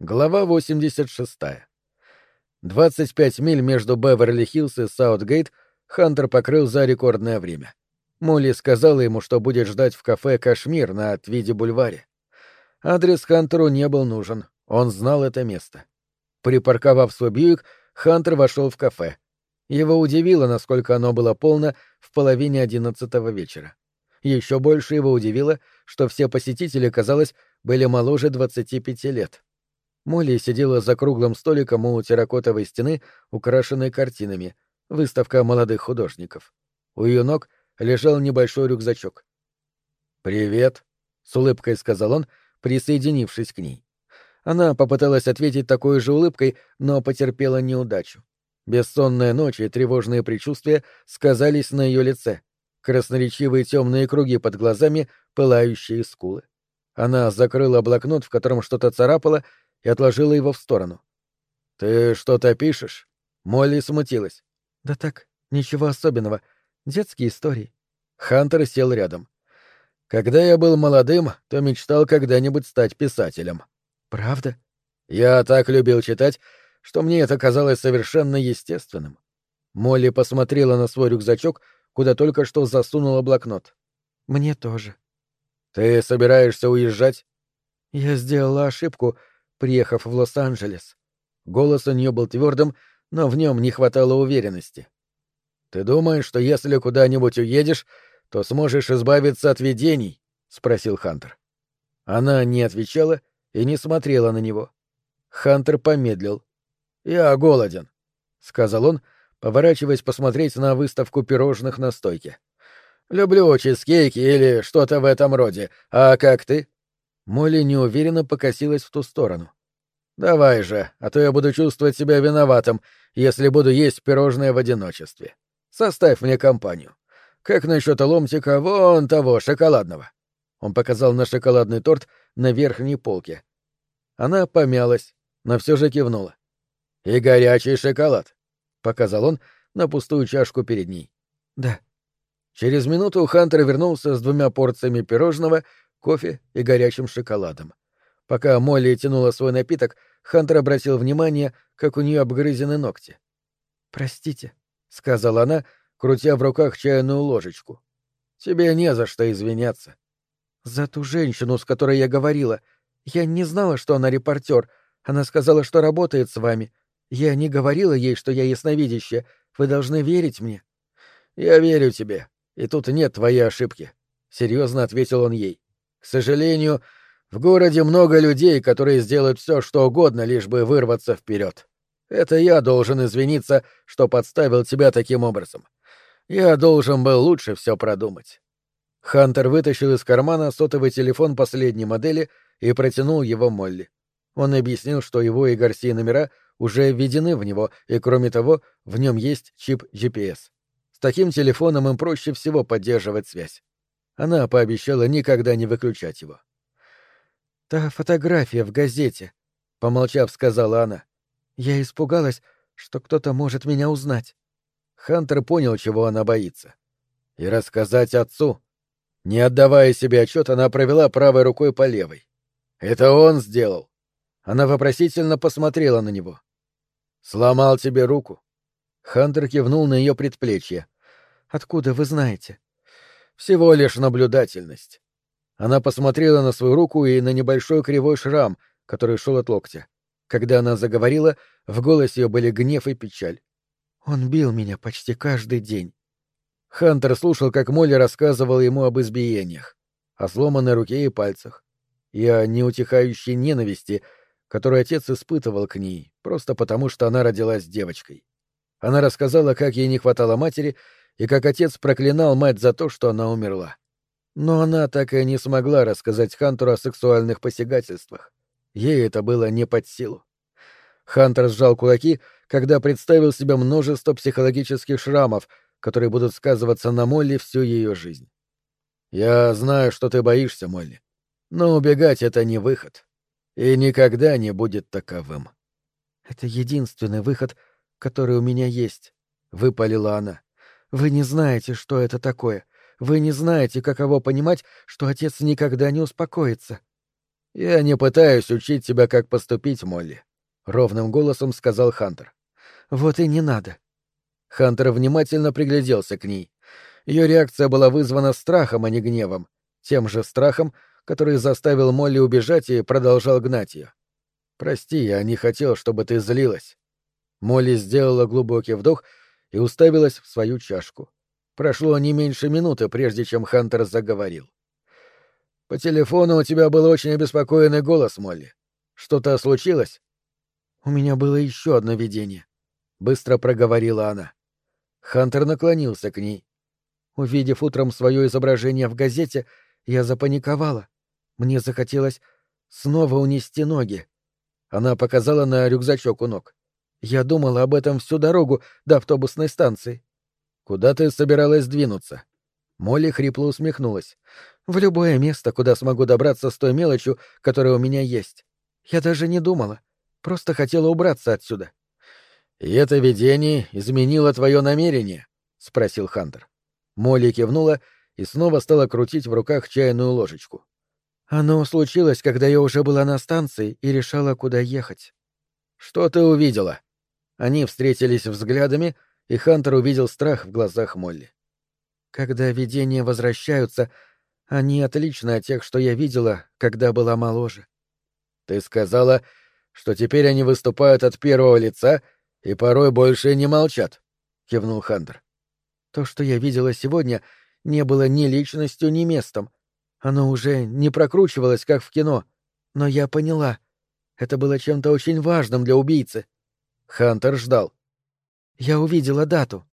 Глава 86. 25 миль между Беверли-Хиллз и Саутгейт Хантер покрыл за рекордное время. Молли сказала ему, что будет ждать в кафе «Кашмир» на Твиде-бульваре. Адрес Хантеру не был нужен, он знал это место. Припарковав свой Бьюик, Хантер вошел в кафе. Его удивило, насколько оно было полно в половине одиннадцатого вечера. Еще больше его удивило, что все посетители, казалось, были моложе 25 лет. Молли сидела за круглым столиком у терракотовой стены, украшенной картинами, выставка молодых художников. У ее ног лежал небольшой рюкзачок. «Привет», — с улыбкой сказал он, присоединившись к ней. Она попыталась ответить такой же улыбкой, но потерпела неудачу. Бессонная ночь и тревожные предчувствия сказались на ее лице. Красноречивые темные круги под глазами, пылающие скулы. Она закрыла блокнот, в котором что-то царапало, и отложила его в сторону. «Ты что-то пишешь?» Молли смутилась. «Да так, ничего особенного. Детские истории». Хантер сел рядом. «Когда я был молодым, то мечтал когда-нибудь стать писателем». «Правда?» «Я так любил читать, что мне это казалось совершенно естественным». Молли посмотрела на свой рюкзачок, куда только что засунула блокнот. «Мне тоже». «Ты собираешься уезжать?» «Я сделала ошибку, приехав в Лос-Анджелес. Голос у нее был твердым, но в нем не хватало уверенности. «Ты думаешь, что если куда-нибудь уедешь, то сможешь избавиться от видений?» — спросил Хантер. Она не отвечала и не смотрела на него. Хантер помедлил. «Я голоден», — сказал он, поворачиваясь посмотреть на выставку пирожных на стойке. «Люблю чизкейки или что-то в этом роде. А как ты?» Молли неуверенно покосилась в ту сторону. «Давай же, а то я буду чувствовать себя виноватым, если буду есть пирожное в одиночестве. Составь мне компанию. Как насчет ломтика вон того, шоколадного?» Он показал на шоколадный торт на верхней полке. Она помялась, но все же кивнула. «И горячий шоколад», — показал он на пустую чашку перед ней. «Да». Через минуту Хантер вернулся с двумя порциями пирожного кофе и горячим шоколадом. Пока Молли тянула свой напиток, Хантер обратил внимание, как у нее обгрызены ногти. «Простите», — сказала она, крутя в руках чайную ложечку. «Тебе не за что извиняться». «За ту женщину, с которой я говорила. Я не знала, что она репортер. Она сказала, что работает с вами. Я не говорила ей, что я ясновидящая. Вы должны верить мне». «Я верю тебе, и тут нет твоей ошибки», — серьезно ответил он ей. К сожалению, в городе много людей, которые сделают все, что угодно, лишь бы вырваться вперед. Это я должен извиниться, что подставил тебя таким образом. Я должен был лучше все продумать. Хантер вытащил из кармана сотовый телефон последней модели и протянул его Молли. Он объяснил, что его и Гарсии номера уже введены в него, и, кроме того, в нем есть чип GPS. С таким телефоном им проще всего поддерживать связь. Она пообещала никогда не выключать его. «Та фотография в газете», — помолчав, сказала она. «Я испугалась, что кто-то может меня узнать». Хантер понял, чего она боится. И рассказать отцу. Не отдавая себе отчет, она провела правой рукой по левой. «Это он сделал». Она вопросительно посмотрела на него. «Сломал тебе руку». Хантер кивнул на ее предплечье. «Откуда вы знаете?» Всего лишь наблюдательность. Она посмотрела на свою руку и на небольшой кривой шрам, который шел от локтя. Когда она заговорила, в голосе ее были гнев и печаль. «Он бил меня почти каждый день». Хантер слушал, как Молли рассказывал ему об избиениях, о сломанной руке и пальцах, и о неутихающей ненависти, которую отец испытывал к ней, просто потому что она родилась девочкой. Она рассказала, как ей не хватало матери и как отец проклинал мать за то, что она умерла. Но она так и не смогла рассказать Хантеру о сексуальных посягательствах. Ей это было не под силу. Хантер сжал кулаки, когда представил себе множество психологических шрамов, которые будут сказываться на Молли всю ее жизнь. «Я знаю, что ты боишься, Молли, но убегать — это не выход. И никогда не будет таковым». «Это единственный выход, который у меня есть», — выпалила она. Вы не знаете, что это такое. Вы не знаете, каково понимать, что отец никогда не успокоится. «Я не пытаюсь учить тебя, как поступить, Молли», — ровным голосом сказал Хантер. «Вот и не надо». Хантер внимательно пригляделся к ней. Ее реакция была вызвана страхом, а не гневом, тем же страхом, который заставил Молли убежать и продолжал гнать ее. «Прости, я не хотел, чтобы ты злилась». Молли сделала глубокий вдох и уставилась в свою чашку. Прошло не меньше минуты, прежде чем Хантер заговорил. «По телефону у тебя был очень обеспокоенный голос, Молли. Что-то случилось?» «У меня было еще одно видение», — быстро проговорила она. Хантер наклонился к ней. Увидев утром свое изображение в газете, я запаниковала. Мне захотелось снова унести ноги. Она показала на рюкзачок у ног. Я думала об этом всю дорогу до автобусной станции. Куда ты собиралась двинуться? Молли хрипло усмехнулась. В любое место, куда смогу добраться с той мелочью, которая у меня есть. Я даже не думала. Просто хотела убраться отсюда. И это видение изменило твое намерение? спросил Хантер. Молли кивнула и снова стала крутить в руках чайную ложечку. Оно случилось, когда я уже была на станции и решала, куда ехать. Что ты увидела? Они встретились взглядами, и Хантер увидел страх в глазах Молли. Когда видения возвращаются, они отличны от тех, что я видела, когда была моложе. Ты сказала, что теперь они выступают от первого лица и порой больше не молчат, кивнул Хантер. То, что я видела сегодня, не было ни личностью, ни местом. Оно уже не прокручивалось, как в кино. Но я поняла. Это было чем-то очень важным для убийцы. Хантер ждал. Я увидела дату.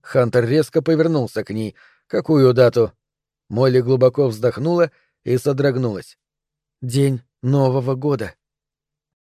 Хантер резко повернулся к ней. Какую дату? Молли глубоко вздохнула и содрогнулась. День Нового года.